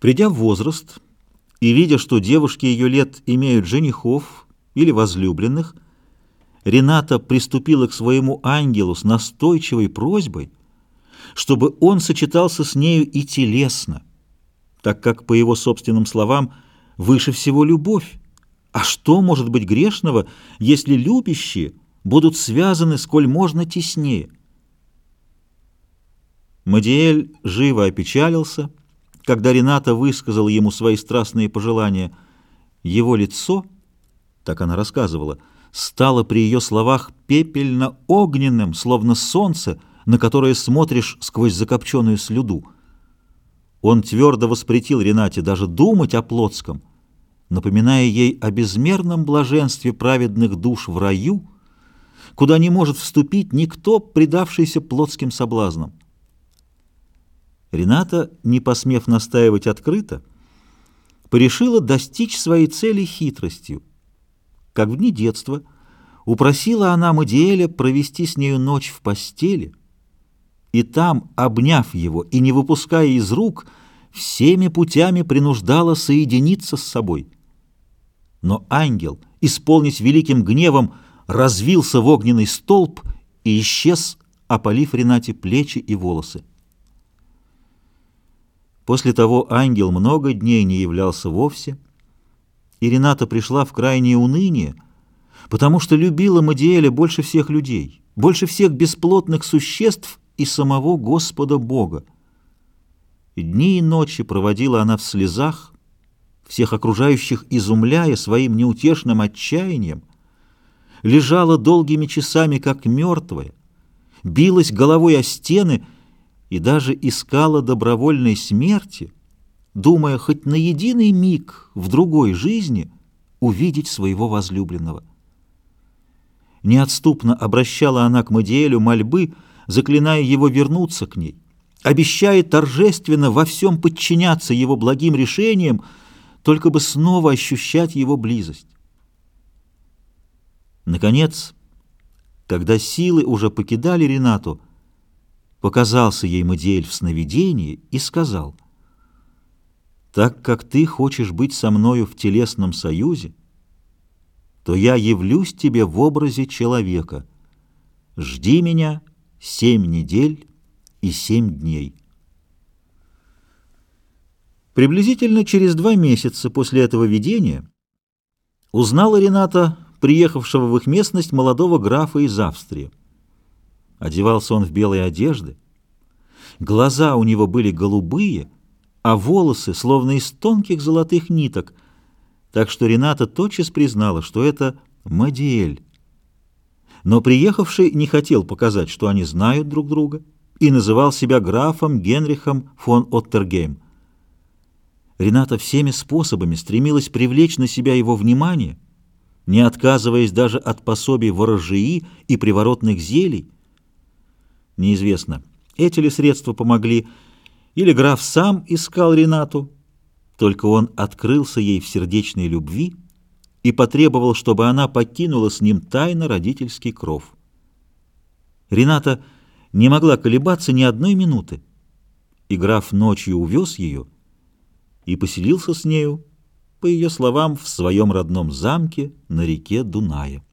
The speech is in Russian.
Придя в возраст и видя, что девушки ее лет имеют женихов или возлюбленных, Рената приступила к своему ангелу с настойчивой просьбой, чтобы он сочетался с нею и телесно, так как, по его собственным словам, выше всего любовь. А что может быть грешного, если любящие будут связаны сколь можно теснее? Мадиэль живо опечалился, когда Рената высказала ему свои страстные пожелания. Его лицо, так она рассказывала, стало при ее словах пепельно-огненным, словно солнце, на которое смотришь сквозь закопченную слюду. Он твердо воспретил Ренате даже думать о Плотском, напоминая ей о безмерном блаженстве праведных душ в раю, куда не может вступить никто, предавшийся плотским соблазнам. Рената, не посмев настаивать открыто, порешила достичь своей цели хитростью. Как в дни детства, упросила она Мадиэля провести с нею ночь в постели, и там, обняв его и не выпуская из рук, всеми путями принуждала соединиться с собой. Но ангел, исполнив великим гневом, развился в огненный столб и исчез, опалив Ренате плечи и волосы. После того ангел много дней не являлся вовсе, и Рената пришла в крайнее уныние, потому что любила Мадиэля больше всех людей, больше всех бесплотных существ и самого Господа Бога. Дни и ночи проводила она в слезах, всех окружающих изумляя своим неутешным отчаянием, лежала долгими часами, как мертвая, билась головой о стены — и даже искала добровольной смерти, думая хоть на единый миг в другой жизни увидеть своего возлюбленного. Неотступно обращала она к Мадиэлю мольбы, заклиная его вернуться к ней, обещая торжественно во всем подчиняться его благим решениям, только бы снова ощущать его близость. Наконец, когда силы уже покидали Ренату, показался ей Мадиэль в сновидении и сказал, «Так как ты хочешь быть со мною в телесном союзе, то я явлюсь тебе в образе человека. Жди меня семь недель и семь дней». Приблизительно через два месяца после этого видения узнала Рената, приехавшего в их местность молодого графа из Австрии. Одевался он в белые одежды. Глаза у него были голубые, а волосы словно из тонких золотых ниток, так что Рената тотчас признала, что это Мадиэль. Но приехавший не хотел показать, что они знают друг друга, и называл себя графом Генрихом фон Оттергейм. Рената всеми способами стремилась привлечь на себя его внимание, не отказываясь даже от пособий ворожии и приворотных зелий, Неизвестно, эти ли средства помогли, или граф сам искал Ренату, только он открылся ей в сердечной любви и потребовал, чтобы она покинула с ним тайно родительский кров. Рената не могла колебаться ни одной минуты, и граф ночью увез ее и поселился с нею, по ее словам, в своем родном замке на реке Дуная.